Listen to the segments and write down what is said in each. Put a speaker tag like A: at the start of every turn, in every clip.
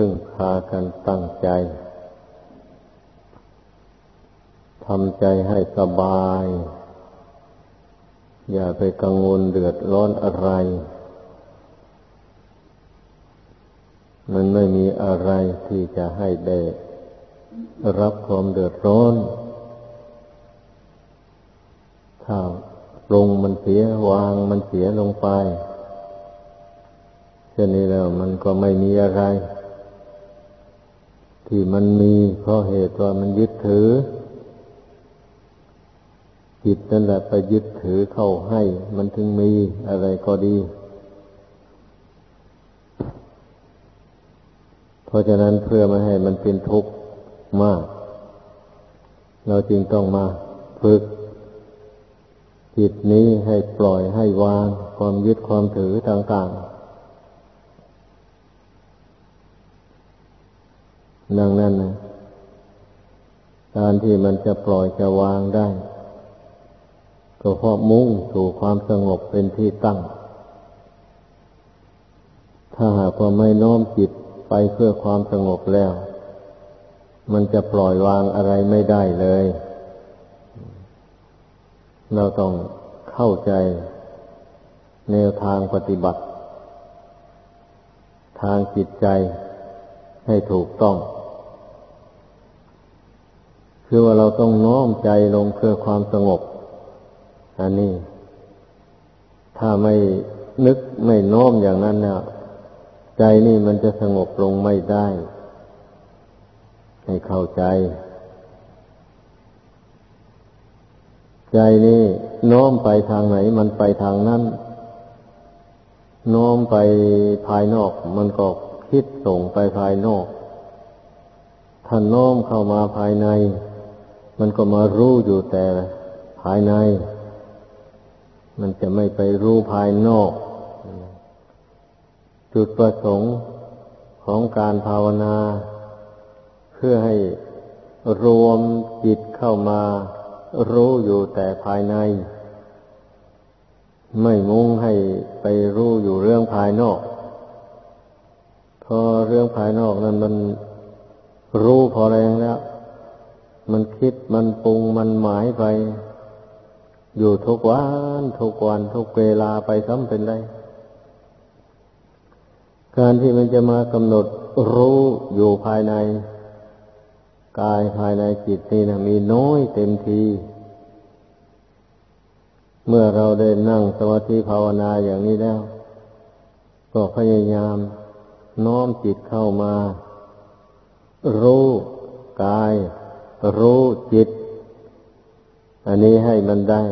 A: พึ่งพากันตั้งใจทำใจให้สบาย อย่าไปกังวลเดือดร้อนอะไร มันไม่มีอะไรที่จะให้ได้รับความเดือดร้อน ถ้าลงมันเสียวางมันเสียลงไปเช่นนี้แล้วมันก็ไม่มีอะไร ที่มันมีเพราะเหตุว่ามันยึดถือ จิตนั่นแหละไปยึดถือเข้าให้ มันถึงมีอะไรก็ดี เพราะฉะนั้นเพื่อไม่ให้มันเป็นทุกข์มาก เราจึงต้องมาฝึก จิตนี้ให้ปล่อยให้วางความยึดความถือต่าง ๆ ดังนั้นนะการที่มันจะปล่อยจะวางได้ ก็เพราะมุ่งสู่ความสงบเป็นที่ตั้ง ถ้าหากว่าไม่น้อมจิตไปเพื่อความสงบแล้ว มันจะปล่อยวางอะไรไม่ได้เลย เราต้องเข้าใจแนวทางปฏิบัติ ทางจิตใจให้ถูกต้อง คือว่าเราต้องน้อมใจลงเพื่อความสงบ อันนี้ ถ้าไม่นึกไม่น้อมอย่างนั้นเนี่ยใจนี่มันจะสงบลงไม่ได้ ให้เข้าใจ ใจนี่น้อมไปทางไหน มันไปทางนั้นน้อมไปภายนอก มันก็คิดส่งไปภายนอกถ้าน้อมเข้ามาภายใน มันก็มารู้อยู่แต่ภายใน มันจะไม่ไปรู้ภายนอก จุดประสงค์ของการภาวนา เพื่อให้รวมจิตเข้ามารู้อยู่แต่ภายใน ไม่มุ่งให้ไปรู้อยู่เรื่องภายนอก พอเรื่องภายนอกนั้นมันรู้พอแรงแล้ว มันคิดมันปรุงมันหมายไป อยู่ทุกวันทุกวันทุกเวลาไปซ้ำเป็นไรการที่มันจะมากำหนดรู้อยู่ภายใน กายภายในจิตนี่นะมีน้อยเต็มที เมื่อเราได้นั่งสมาธิภาวนาอย่างนี้แล้ว ก็พยายามน้อมจิตเข้ามา รู้กาย รู้จิต อันนี้ให้มันได้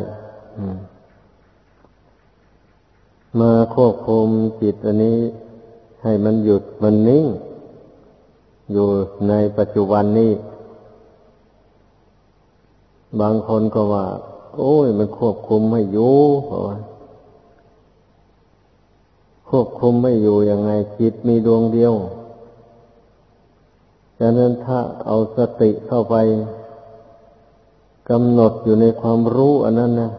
A: มาควบคุมจิตอันนี้ ให้มันหยุดมันนิ่ง อยู่ในปัจจุบันนี้ บางคนก็ว่า โอ้ย มันควบคุมไม่อยู่เพราะว่าควบคุมไม่อยู่ยังไงจิตมีดวงเดียว ดังนั้นถ้าเอาสติเข้าไปกำหนดอยู่ในความรู้อันนั้นนะ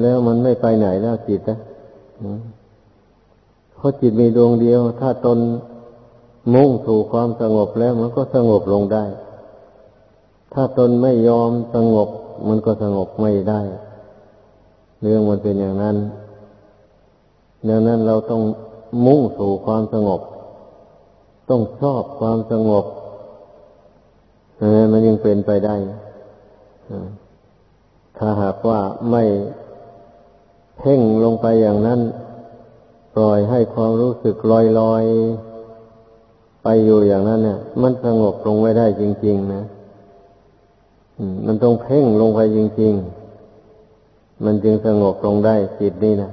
A: แล้วมันไม่ไปไหนแล้วจิตนะเพราะจิตมีดวงเดียว ถ้าตนมุ่งสู่ความสงบแล้วมันก็สงบลงได้ ถ้าตนไม่ยอมสงบ มันก็สงบไม่ได้ เรื่องมันเป็นอย่างนั้นดังนั้นเราต้องมุ่งสู่ความสงบ ต้องชอบความสงบมันยังเป็นไปได้ ถ้าหากว่าไม่เพ่งลงไปอย่างนั้น ปล่อยให้ความรู้สึกลอยลอยไปอยู่อย่างนั้นเนี่ย มันสงบลงไม่ได้จริง ๆ นะมันต้องเพ่งลงไปจริง ๆ มันจึงสงบลงได้จิตนี่นะ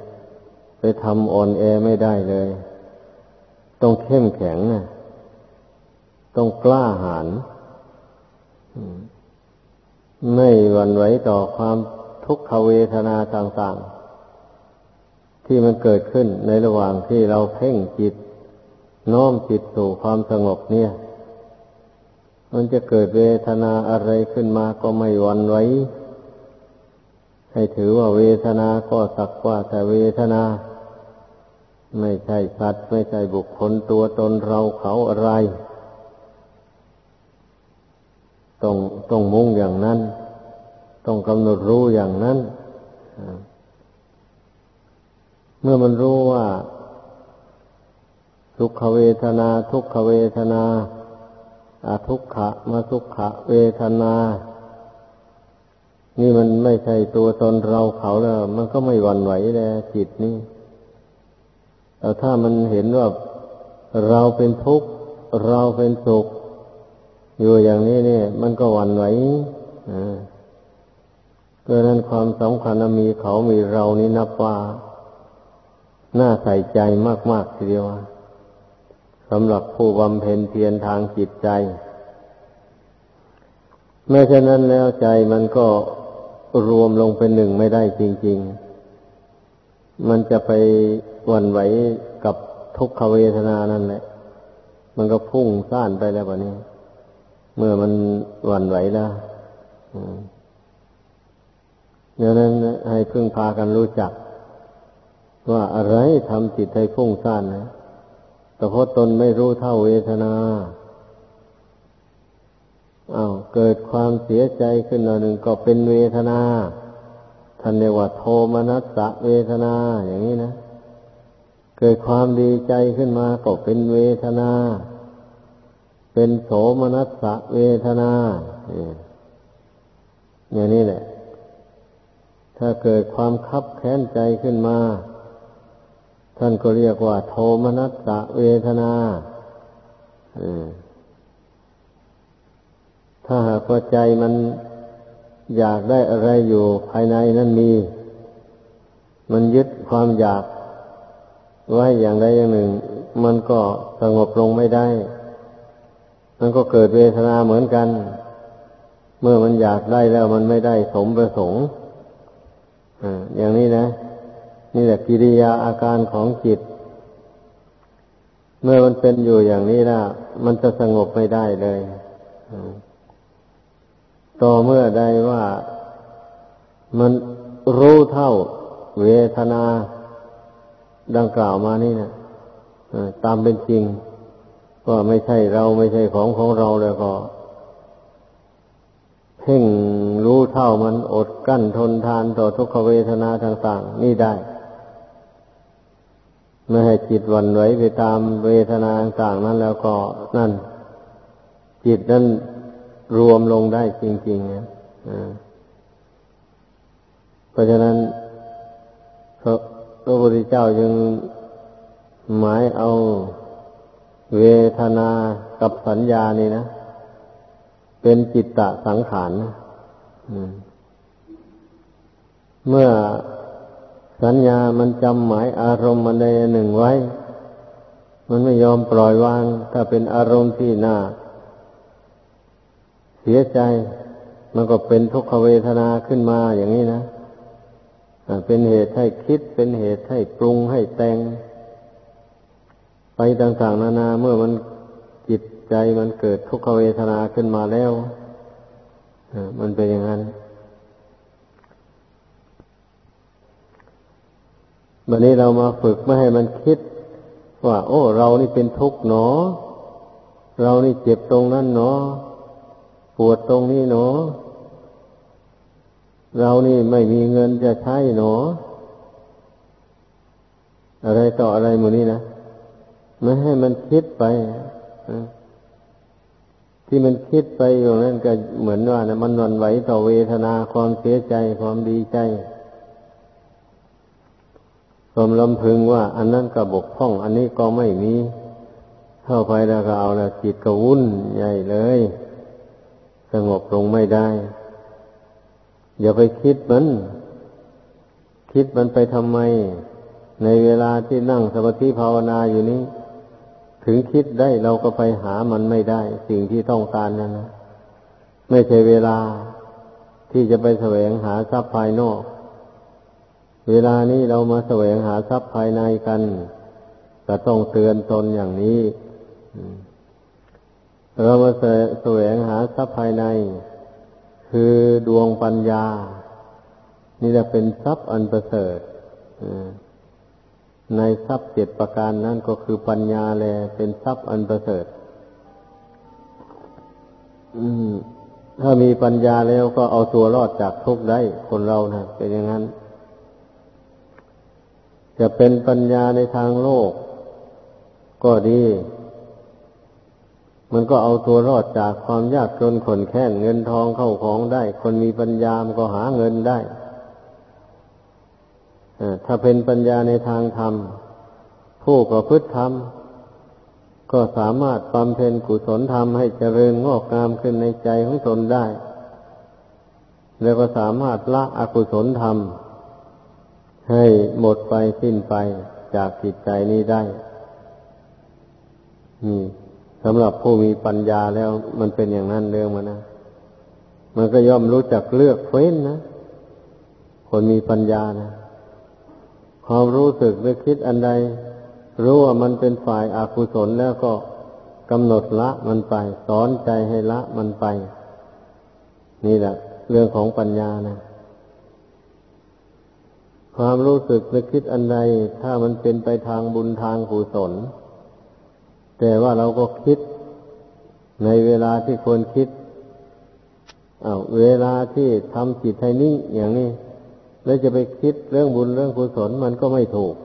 A: ไปทำอ่อนแอไม่ได้เลย ต้องเข้มแข็งนะ ต้องกล้าหาญไม่หวั่นไหวต่อความทุกขเวทนาต่าง ๆ ที่มันเกิดขึ้นในระหว่างที่เราเพ่งจิตน้อมจิตสู่ความสงบเนี่ย มันจะเกิดเวทนาอะไรขึ้นมาก็ไม่หวั่นไหวให้ถือว่าเวทนาก็สักว่าแต่เวทนา ไม่ใช่สัตว์ไม่ใช่บุคคลตัวตนเราเขาอะไร ต้องต้องมุ่งอย่างนั้น ต้องกำหนดรู้อย่างนั้น เมื่อมันรู้ว่า ทุกขเวทนา ทุกขเวทนาอาทุกขะมาทุกขะเวทนา นี่มันไม่ใช่ตัวตนเราเขาแล้ว มันก็ไม่หวั่นไหวเลยจิตนี่แต่ถ้ามันเห็นว่าเราเป็นทุกข์เราเป็นสุข อยู่อย่างนี้เนี่ย มันก็หวั่นไหวอ่าเพราะนั้นความสำคัญมีเขามีเรานี่นับว่าน่าใส่ใจมาก ๆ ทีเดียวสำหรับผู้บำเพ็ญเพียรทางจิตใจแม้ฉะนั้นแล้วใจมันก็รวมลงเป็นหนึ่งไม่ได้จริง ๆ มันจะไปวันไหวกับทุกขเวทนานั่นแหละ มันก็พุ่งซ่านไปแล้ววันนี้ เมื่อมันวันไหวแล้วดังนั้นให้พึ่งพากันรู้จัก ว่าอะไรทำจิตให้พุ่งซ่านนะแต่เพราะตนไม่รู้เท่าเวทนาอา้าวเกิดความเสียใจขึ้นหน่อยหนึ่งก็เป็นเวทนาท่านเรียกว่าโทมนัสสะเวทนาอย่างนี้นะ เกิดความดีใจขึ้นมาก็เป็นเวทนา เป็นโสมนัสสะเวทนาอย่างนี้แหละ ถ้าเกิดความคับแค้นใจขึ้นมา ท่านก็เรียกว่า โทมนัสสะเวทนาถ้าหากว่าใจมันอยากได้อะไรอยู่ภายในนั้นมี มันยึดความอยากไว้อย่างใดอย่างหนึ่ง มันก็สงบลงไม่ได้ มันก็เกิดเวทนาเหมือนกัน เมื่อมันอยากได้แล้วมันไม่ได้สมประสงค์อย่างนี้นะ นี่แหละกิริยาอาการของจิต เมื่อมันเป็นอยู่อย่างนี้แล้วมันจะสงบไม่ได้เลยต่อเมื่อใดว่ามันรู้เท่าเวทนาดังกล่าวมานี่นะตามเป็นจริง ก็ไม่ใช่เราไม่ใช่ของของเราแล้วก็ เพ่งรู้เท่ามันอดกั้นทนทานต่อทุกขเวทนาต่างๆ นี่ได้ ไม่ให้จิตวันไหวไปตามเวทนาต่างๆนั้นแล้วก็นั่น จิตนั้นรวมลงได้จริงๆนะเพราะฉะนั้นพระพุทธเจ้าจึงหมายเอา เวทนากับสัญญานี่นะ เป็นจิตตะสังขารนะเมื่อสัญญามันจำหมายอารมณ์มันใดหนึ่งไว้ มันไม่ยอมปล่อยวาง ถ้าเป็นอารมณ์ที่น่า เสียใจ มันก็เป็นทุกขเวทนาขึ้นมาอย่างนี้นะเป็นเหตุให้คิด เป็นเหตุให้ปรุงให้แต่ง ไปต่าง ๆ นานาเมื่อมันจิตใจมันเกิดทุกขเวทนาขึ้นมาแล้วมันเป็นอย่างนั้นวันนี้เรามาฝึกไม่ให้มันคิด ว่า โอ้ เรานี่เป็นทุกข์หนอ เรานี่เจ็บตรงนั้นหนอ ปวดตรงนี้หนอ เรานี่ไม่มีเงินจะใช้หนอ อะไรต่ออะไรหมูนี้นะ ไม่ให้มันคิดไปที่มันคิดไปอยู่นั่นก็เหมือนว่านะมันวันไหวต่อเวทนาความเสียใจความดีใจความลำพึงว่า อันนั้นก็บกพร่อง อันนี้ก็ไม่มีเข้าไปแล้วก็เอาล้วจิตก็วุ่นใหญ่เลย สงบลงไม่ได้ อย่าไปคิดมัน คิดมันไปทำไม ในเวลาที่นั่งสมาธิภาวนาอยู่นี้ ถึงคิดได้เราก็ไปหามันไม่ได้ สิ่งที่ต้องการนั่นนะไม่ใช่เวลาที่จะไปแสวงหาทรัพย์ภายนอก เวลานี้เรามาแสวงหาทรัพย์ภายในกันก็ต้องเตือนตนอย่างนี้เรามาแสวงหาทรัพย์ภายใน คือดวงปัญญา นี่จะเป็นทรัพย์อันประเสริฐ ในทรัพย์เจ็ดประการนั่นก็คือปัญญาแลเป็นทรัพย์อันประเสริฐถ้ามีปัญญาแล้วก็เอาตัวรอดจากทุกข์ได้คนเรานะเป็นอย่างนั้น จะเป็นปัญญาในทางโลก ก็ดี มันก็เอาตัวรอดจากความยากจนขนแค้นเงินทองเข้าของได้ คนมีปัญญามันก็หาเงินได้ ถ้าเป็นปัญญาในทางธรรม ผู้ประพฤติธรรม ก็สามารถบำเพ็ญกุศลธรรมให้เจริญงอกงามขึ้นในใจของตนได้ แล้วก็สามารถละอกุศลธรรม ให้หมดไปสิ้นไปจากจิตใจนี้ได้นี่สำหรับผู้มีปัญญาแล้วมันเป็นอย่างนั้นเรื่องมันนะ มันก็ย่อมรู้จักเลือกเฟ้นนะ คนมีปัญญานะ ความรู้สึกหรือคิดอันใด รู้ว่ามันเป็นฝ่ายอากุศลแล้วก็กำหนดละมันไป สอนใจให้ละมันไป นี่แหละ เรื่องของปัญญานะ ความรู้สึกหรือคิดอันใด ถ้ามันเป็นไปทางบุญทางกุศล แต่ว่าเราก็คิดในเวลาที่ควรคิดอาเวลาที่ทำจิตให้นิ่งอย่างนี้ แล้วจะไปคิดเรื่องบุญเรื่องกุศลมันก็ไม่ถูก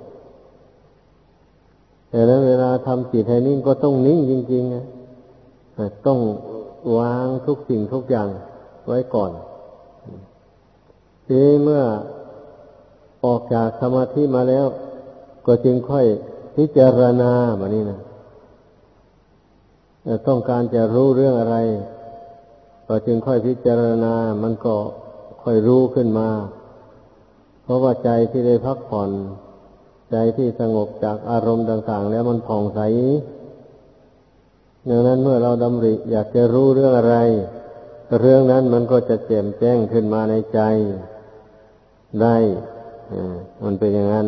A: แต่แล้วเวลาทำจิตให้นิ่งก็ต้องนิ่งจริงๆนะต้องวางทุกสิ่งทุกอย่างไว้ก่อนทีเมื่อออกจากสมาธิมาแล้ว ก็จึงค่อยพิจารณาแบบนี้นะต้องการจะรู้เรื่องอะไร ก็จึงค่อยพิจารณา มันก็ค่อยรู้ขึ้นมา เพราะว่าใจที่ได้พักผ่อนใจที่สงบจากอารมณ์ต่างๆ แล้วมันผ่องใสดังนั้นเมื่อเราดำริอยากจะรู้เรื่องอะไร เรื่องนั้นมันก็จะแจ่มแจ้งขึ้นมาในใจได้มันเป็นอย่างนั้น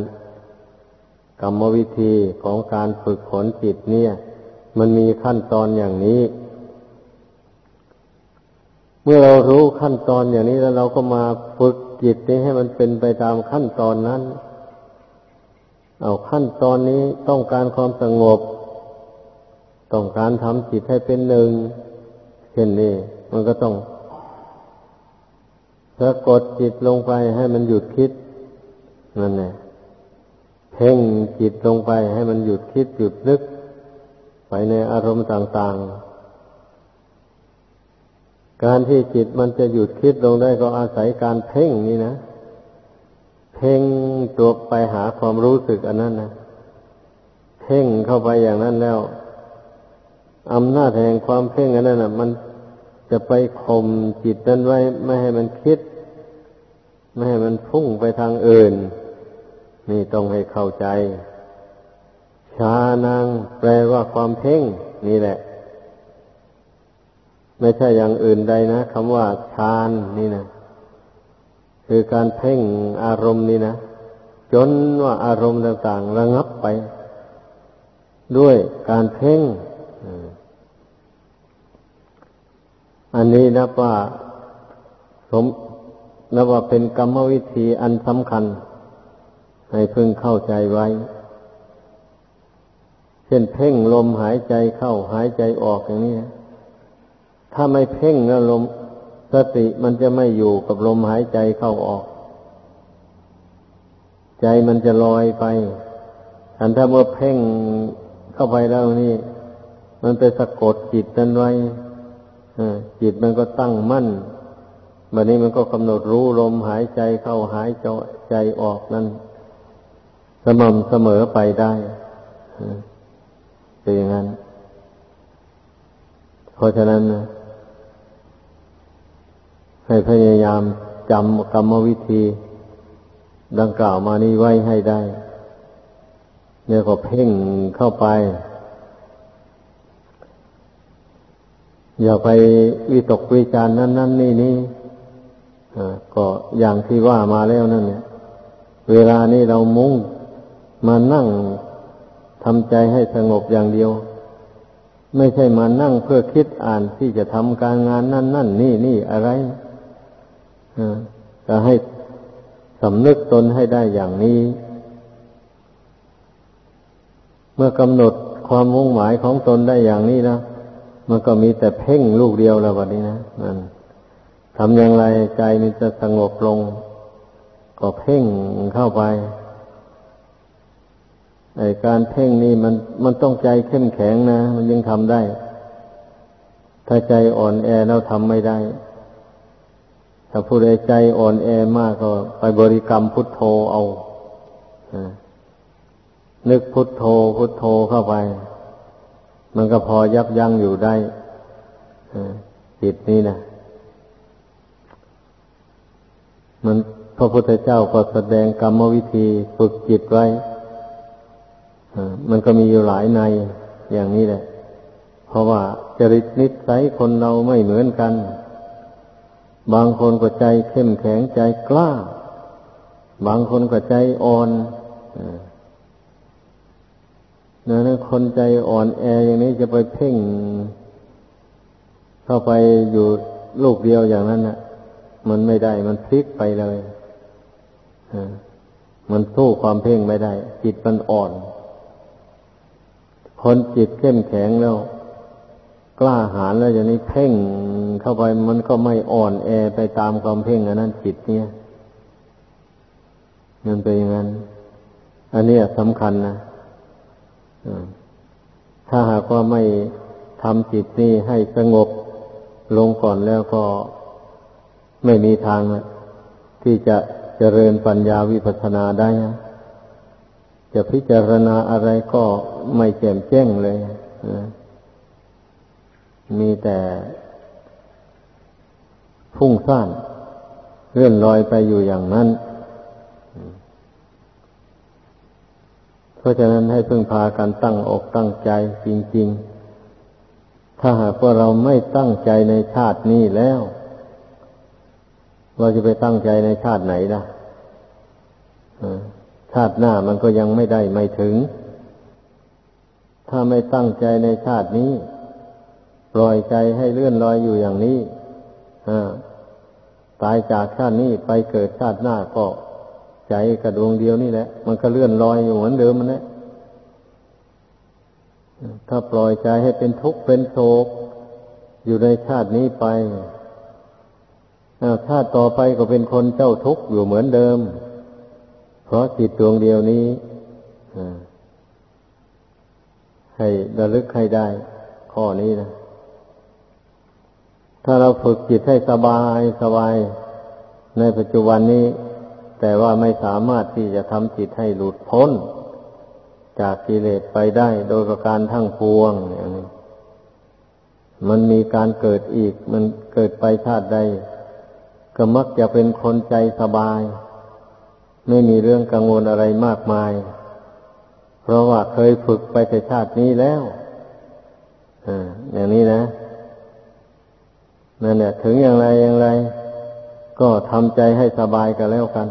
A: กรรมวิธีของการฝึกฝนจิตเนี่ย มันมีขั้นตอนอย่างนี้ เมื่อเรารู้ขั้นตอนอย่างนี้แล้วเราก็มาฝึกจิตนี้ให้มันเป็นไปตามขั้นตอนนั้น เอาขั้นตอนนี้ต้องการความสงบ ต้องการทำจิตให้เป็นหนึ่งเช่นนี้มันก็ต้องสะกดจิตลงไปให้มันหยุดคิดนั่นแหละเพ่งจิตลงไปให้มันหยุดคิดหยุดนึก ไปในอารมณ์ต่าง ๆ การที่จิตมันจะหยุดคิดลงได้ก็อาศัยการเพ่งนี่นะ เพ่งตัวไปหาความรู้สึกอันนั้นนะเพ่งเข้าไปอย่างนั้นแล้วอำนาจแห่งความเพ่งอันนั้นนะมันจะไปข่มจิตนั้นไว้ ไม่ให้มันคิด ไม่ให้มันพุ่งไปทางอื่น นี่ต้องให้เข้าใจชานางแปลว่าความเพ่ง นี่แหละ ไม่ใช่อย่างอื่นใดนะคำว่าฌานนี่นะคือการเพ่งอารมณ์นี่นะจนว่าอารมณ์ต่าง ๆ ระงับไป ด้วยการเพ่งอันนี้นับว่าสมนับว่าเป็นกรรมวิธีอันสำคัญ ให้พึงเข้าใจไว้ เช่นเพ่งลมหายใจเข้าหายใจออกอย่างนี้ ถ้าไม่เพ่งแล้วลมสติมันจะไม่อยู่กับลมหายใจเข้าออก ใจมันจะลอยไปอันถ้าเมื่อเพ่งเข้าไปแล้วนี่ มันไปสะกดจิตนั้นไว้จิตมันก็ตั้งมั่นบัดนี้มันก็กำหนดรู้ลมหายใจเข้าหายใจออกนั้นสม่ำเสมอไปได้เป็นอย่างนั้นเพราะฉะนั้นนะ ให้พยายามจำกรรมวิธี ดังกล่าวมานี้ไว้ให้ได้ เนี่ยก็เพ่งเข้าไป อย่าไปวิตกวิจารนั่นนั่นนี่นี่ก็อย่างที่ว่ามาแล้วนั่นเนี่ย เวลานี้เรามุ่งมานั่งทำใจให้สงบอย่างเดียว ไม่ใช่มานั่งเพื่อคิดอ่านที่จะทำการงานนั่นนั่นนี่นี่อะไร ก็ให้สำนึกตนให้ได้อย่างนี้ เมื่อกำหนดความมุ่งหมายของตนได้อย่างนี้นะมันก็มีแต่เพ่งลูกเดียวแล้ววันนี้นะนั่นทำอย่างไรใจมันจะสงบลง ก็เพ่งเข้าไปไอการเพ่งนี่มันมันต้องใจเข้มแข็งนะ มันยังทำได้ ถ้าใจอ่อนแอแล้วทำไม่ได้ ถ้าผู้ใดใจอ่อนแอมากก็ไปบริกรรมพุทโธเอานึกพุทโธพุทโธเข้าไป มันก็พอยับยั้งอยู่ได้จิตนี้นะมันพระพุทธเจ้าก็แสดงกรรมวิธีฝึกจิตไว้มันก็มีอยู่หลายในอย่างนี้แหละ เพราะว่าจริตนิสัยคนเราไม่เหมือนกัน บางคนก็ใจเข้มแข็งใจกล้า บางคนก็ใจอ่อนนั่นคนใจอ่อนแออย่างนี้จะไปเพ่ง เข้าไปอยู่ลูกเดียวอย่างนั้นนะมันไม่ได้ มันพลิกไปเลยมันสู้ความเพ่งไม่ได้ จิตมันอ่อน คนจิตเข้มแข็งแล้ว กล้าหาญแล้วอย่างนี้เพ่งเข้าไปมันก็ไม่อ่อนแอไปตามความเพ่งอันนั้นจิตเนี่ยมันเป็นอย่างนั้น อันนี้สำคัญนะถ้าหากว่าไม่ทำจิตนี้ให้สงบลงก่อนแล้วก็ไม่มีทางที่จะเจริญปัญญาวิปัสสนาได้นะจะพิจารณาอะไรก็ไม่แจ่มแจ้งเลย มีแต่พุ่งซ่านเลื่อนลอยไปอยู่อย่างนั้น เพราะฉะนั้นให้พึ่งพาการตั้งอกตั้งใจจริง ๆ ถ้าหากว่าเราไม่ตั้งใจในชาตินี้แล้ว เราจะไปตั้งใจในชาติไหนล่ะชาติหน้ามันก็ยังไม่ได้ไม่ถึง ถ้าไม่ตั้งใจในชาตินี้ ปล่อยใจให้เลื่อนลอยอยู่อย่างนี้ตายจากชาตินี้ไปเกิดชาติหน้าก็ใจกระดวงเดียวนี่แหละ มันก็เลื่อนลอยอยู่เหมือนเดิมมันแหละถ้าปล่อยใจให้เป็นทุกข์เป็นโศกอยู่ในชาตินี้ไปชาติต่อไปก็เป็นคนเจ้าทุกข์อยู่เหมือนเดิม เพราะจิตดวงเดียวนี้ให้ระลึกให้ได้ ข้อนี้นะ ถ้าเราฝึกจิตให้สบายสบาย ในปัจจุบันนี้ แต่ว่าไม่สามารถที่จะทำจิตให้หลุดพ้น จากกิเลสไปได้โดยประการทั้งปวงอย่างนี้มันมีการเกิดอีก มันเกิดไปชาติใด ก็มักจะเป็นคนใจสบาย ไม่มีเรื่องกังวลอะไรมากมาย เพราะว่าเคยฝึกไปแต่ชาตินี้แล้วออย่างนี้นะ นั่นแหละถึงอย่างไรอย่างไร ก็ทำใจให้สบายกันแล้วกัน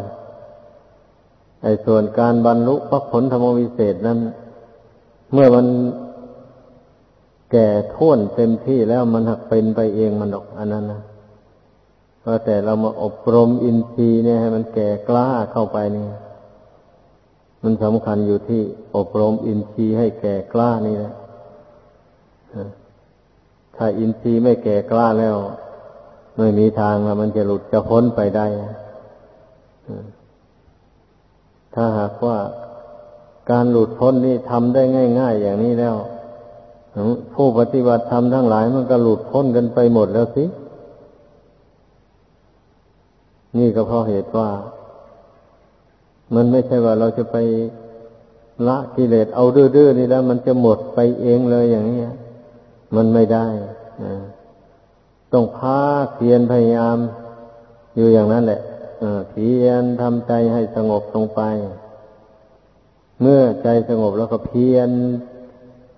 A: ไอ้ส่วนการบรรลุพระผลธรรมวิเศษนั้น เมื่อมันแก่ท่วนเต็มที่แล้วมันหักเป็นไปเองมันดอกอันนั้นนะก็แต่เรามาอบรมอินทรีย์เนี่ยให้มันแก่กล้าเข้าไปนี่มันสำคัญอยู่ที่อบรมอินทรีย์ให้แก่กล้านี่แหละ ถ้าอินทรีย์ไม่แก่กล้าแล้ว ไม่มีทางแล้วมันจะหลุดจะพ้นไปได้ ถ้าหากว่าการหลุดพ้นนี่ทำได้ง่าย ๆ อย่างนี้แล้ว ผู้ปฏิบัติธรรมทั้งหลายมันก็หลุดพ้นกันไปหมดแล้วสิ นี่ก็เพราะเหตุว่า มันไม่ใช่ว่าเราจะไปละกิเลสเอาดื้อๆนี่แล้ว มันจะหมดไปเองเลยอย่างนี้ มันไม่ได้ต้องพาเพียรพยายาม อยู่อย่างนั้นแหละเพียรทำใจให้สงบลงไป เมื่อใจสงบแล้วก็เพียร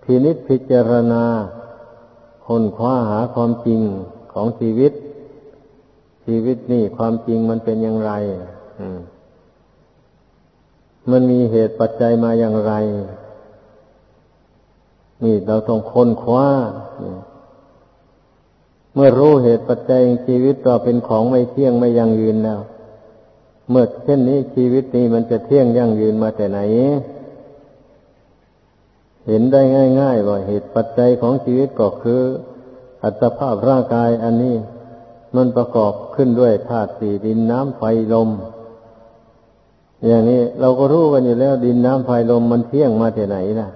A: พินิจพิจารณาค้นคว้าหาความจริงของชีวิต ชีวิตนี่ความจริงมันเป็นอย่างไรมันมีเหตุปัจจัยมาอย่างไร นี่เราต้องค้นคว้า เมื่อรู้เหตุปัจจัยชีวิตเราเป็นของไม่เที่ยงไม่ยั่งยืนแล้ว เมื่อเช่นนี้ชีวิตนี้มันจะเที่ยงยั่งยืนมาแต่ไหน เห็นได้ง่าย ๆ ว่าเหตุปัจจัยของชีวิตก็คือ อัตภาพร่างกายอันนี้มันประกอบขึ้นด้วยธาตุสี่ดินน้ำไฟลม อย่างนี้เราก็รู้กันอยู่แล้วดินน้ำไฟลมมันเที่ยงมาที่ไหนนะ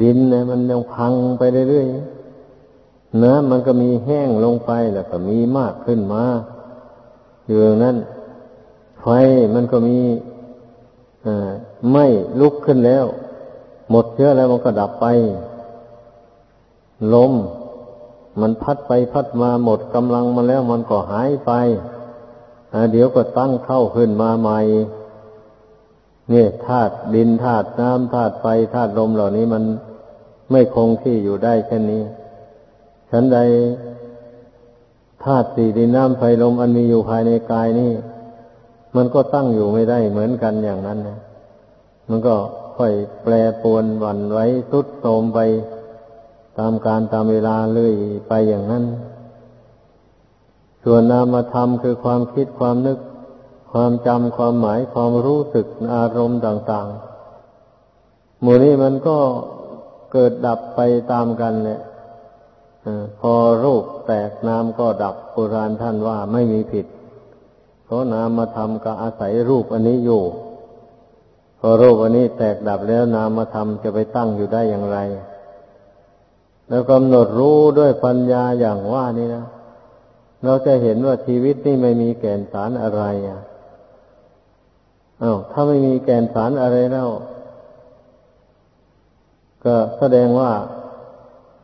A: ดินเนี่ยมันยังพังไปเรื่อยๆน้ำมันก็มีแห้งลงไปแล้วก็มีมากขึ้นมาอยู่นั้นไฟมันก็มีไม่ลุกขึ้นแล้ว หมดเชื้อแล้วมันก็ดับไป ลม มันพัดไปพัดมาหมดกำลังมาแล้วมันก็หายไปเดี๋ยวก็ตั้งเข้าขึ้นมาใหม่ เนี่ยธาตุดินธาตุน้ำธาตุไฟธาตุลมเหล่านี้มันไม่คงที่อยู่ได้แค่นี้ ฉันใดธาตุสี่ดินน้ำไฟลมอันมีอยู่ภายในกายนี่มันก็ตั้งอยู่ไม่ได้เหมือนกันอย่างนั้นนะมันก็ค่อยแปรปวนวันไหวทุดโทมไปตามการตามเวลาเลื่อยไปอย่างนั้น ส่วนนามธรรมคือความคิดความนึก ความจำความหมายความรู้สึกอารมณ์ต่างๆหมู่นี้มันก็เกิดดับไปตามกันเนี่ยพอรูปแตกนามก็ดับโบราณท่านว่าไม่มีผิด เพราะนามธรรมก็อาศัยรูปอันนี้อยู่ พอรูปอันนี้แตกดับแล้วนามธรรมจะไปตั้งอยู่ได้อย่างไร แล้วกำหนดรู้ด้วยปัญญาอย่างว่านี่นะเราจะเห็นว่าชีวิตนี่ไม่มีแก่นสารอะไรอะ อา้าวถ้าไม่มีแก่นสารอะไรแล้ว ก็แสดงว่า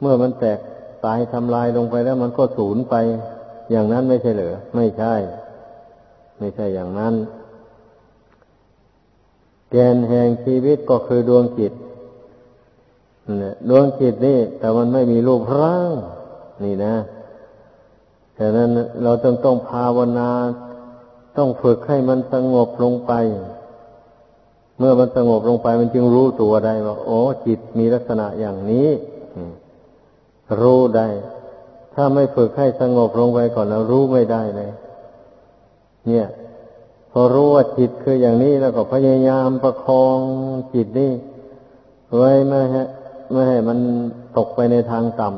A: เมื่อมันแตกตายทำลายลงไปแล้วมันก็สูญไป อย่างนั้นไม่ใช่เหรอไม่ใช่ ไม่ใช่อย่างนั้น แกนแห่งชีวิตก็คือดวงจิตดวงจิตนี่ แต่มันไม่มีรูปร่าง นี่นะฉะนั้นเราต้องต้องภาวนา ต้องฝึกให้มันสงบลงไป เมื่อมันสงบลงไปมันจึงรู้ตัวได้ว่าโอ้จิตมีลักษณะอย่างนี้รู้ได้ ถ้าไม่ฝึกให้สงบลงไปก่อนแล้วรู้ไม่ได้เลย เนี่ย พอรู้ว่าจิตคืออย่างนี้แล้วก็พยายามประคองจิตนี่ไว้ไม่ให้ไม่ให้มันตกไปในทางต่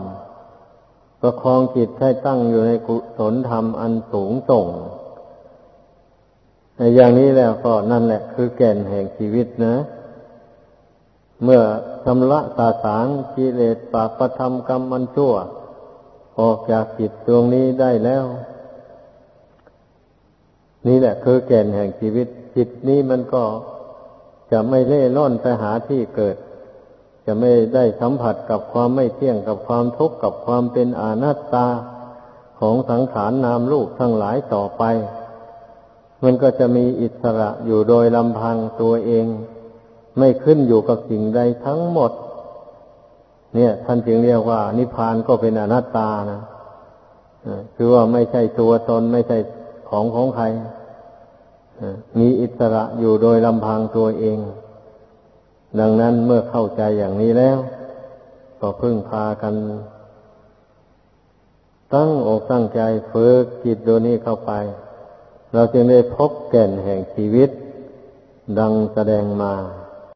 A: ำประคองจิตให้ตั้งอยู่ในกุศลธรรมอันสูงส่ง อย่างนี้แล้วก็นั่นแหละ คือแก่นแห่งชีวิตนะ เมื่อชำระตาสางกิเลสปากประทำกรรมมันชั่ว ออกจากจิตดวงนี้ได้แล้ว นี่แหละ คือแก่นแห่งชีวิต จิตนี้มันก็จะไม่เล่ร่อนไปหาที่เกิด จะไม่ได้สัมผัสกับความไม่เที่ยงกับความทุกข์กับความเป็นอนัตตาของสังขารนามรูปทั้งหลายต่อไป มันก็จะมีอิสระอยู่โดยลำพังตัวเอง ไม่ขึ้นอยู่กับสิ่งใดทั้งหมด เนี่ยท่านจึงเรียกว่า นิพพานก็เป็นอนัตตานะคือว่าไม่ใช่ตัวตนไม่ใช่ของของใครมีอิสระอยู่โดยลำพังตัวเอง ดังนั้นเมื่อเข้าใจอย่างนี้แล้ว ก็พึ่งพากัน ตั้งอกตั้งใจฝึกจิตตัวนี้เข้าไป เราจึงได้พบแก่นแห่งชีวิต ดังแสดงมา